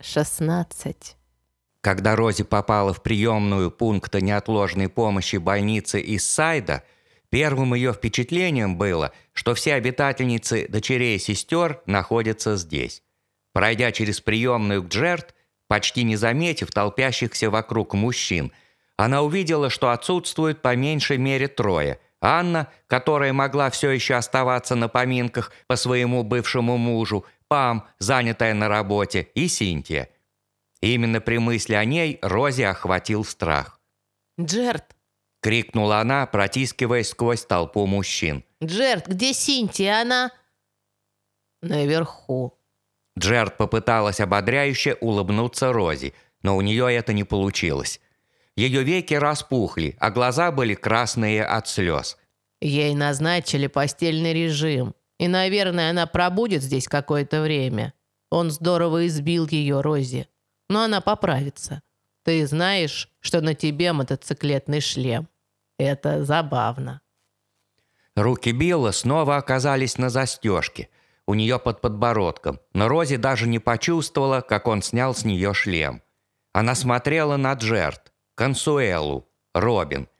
шестнадцать. Когда Рози попала в приемную пункта неотложной помощи больницы из Сайда, первым ее впечатлением было, что все обитательницы дочерей и сестер находятся здесь. Пройдя через приемную к Джерт, почти не заметив толпящихся вокруг мужчин, она увидела, что отсутствует по меньшей мере трое. Анна, которая могла все еще оставаться на поминках по своему бывшему мужу, Пам, занятая на работе, и Синтия. Именно при мысли о ней Рози охватил страх. Джерт, — крикнула она, протискиваясь сквозь толпу мужчин. Джерт, где Синтия? Она наверху. Джерд попыталась ободряюще улыбнуться Рози, но у нее это не получилось. Ее веки распухли, а глаза были красные от слез. Ей назначили постельный режим. И, наверное, она пробудет здесь какое-то время. Он здорово избил ее, Рози. Но она поправится. Ты знаешь, что на тебе мотоциклетный шлем. Это забавно. Руки Билла снова оказались на застежке, у нее под подбородком, но Рози даже не почувствовала, как он снял с нее шлем. Она смотрела на Джерт, Консуэлу, Робин –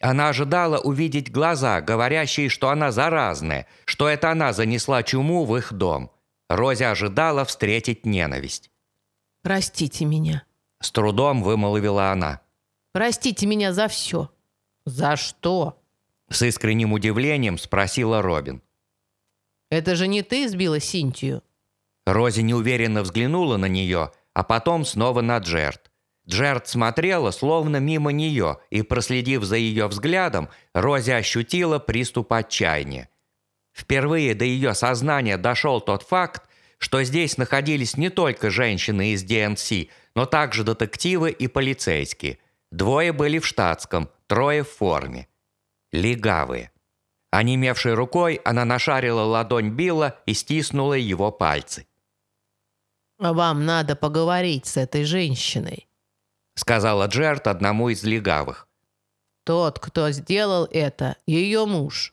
она ожидала увидеть глаза, говорящие, что она заразная, что это она занесла чуму в их дом. Рози ожидала встретить ненависть. «Простите меня», — с трудом вымолвила она. «Простите меня за все». «За что?» — с искренним удивлением спросила Робин. «Это же не ты сбила Синтию?» Рози неуверенно взглянула на нее, а потом снова на Джерт. Джерд смотрела, словно мимо нее, и, проследив за ее взглядом, Рози ощутила приступ отчаяния. Впервые до ее сознания дошел тот факт, что здесь находились не только женщины из ДНС, но также детективы и полицейские. Двое были в штатском, трое в форме. Легавые. Онемевшей рукой она нашарила ладонь Билла и стиснула его пальцы. «Вам надо поговорить с этой женщиной», сказала Джерт одному из легавых. «Тот, кто сделал это, ее муж.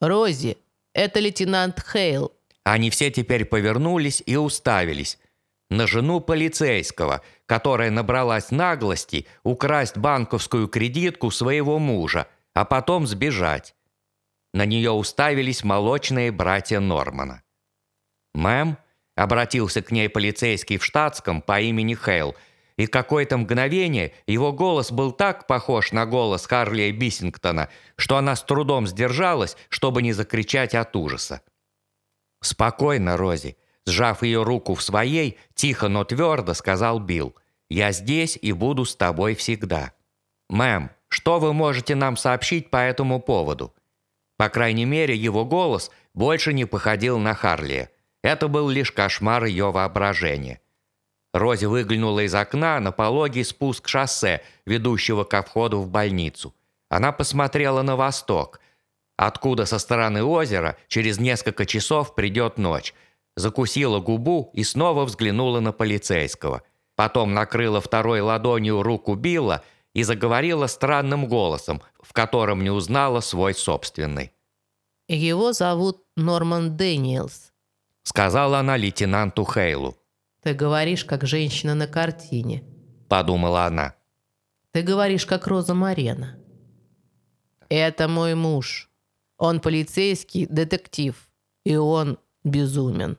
Рози, это лейтенант Хейл». Они все теперь повернулись и уставились на жену полицейского, которая набралась наглости украсть банковскую кредитку своего мужа, а потом сбежать. На нее уставились молочные братья Нормана. «Мэм?» – обратился к ней полицейский в штатском по имени Хейл – и какое-то мгновение его голос был так похож на голос Харли Биссингтона, что она с трудом сдержалась, чтобы не закричать от ужаса. «Спокойно, Рози», сжав ее руку в своей, тихо, но твердо сказал Билл. «Я здесь и буду с тобой всегда». «Мэм, что вы можете нам сообщить по этому поводу?» По крайней мере, его голос больше не походил на Харли. Это был лишь кошмар ее воображения. Рози выглянула из окна на пологий спуск шоссе, ведущего ко входу в больницу. Она посмотрела на восток, откуда со стороны озера через несколько часов придет ночь. Закусила губу и снова взглянула на полицейского. Потом накрыла второй ладонью руку Билла и заговорила странным голосом, в котором не узнала свой собственный. «Его зовут Норман Дэниелс», — сказала она лейтенанту Хейлу. «Ты говоришь, как женщина на картине», – подумала она. «Ты говоришь, как Роза Марена». «Это мой муж. Он полицейский детектив, и он безумен».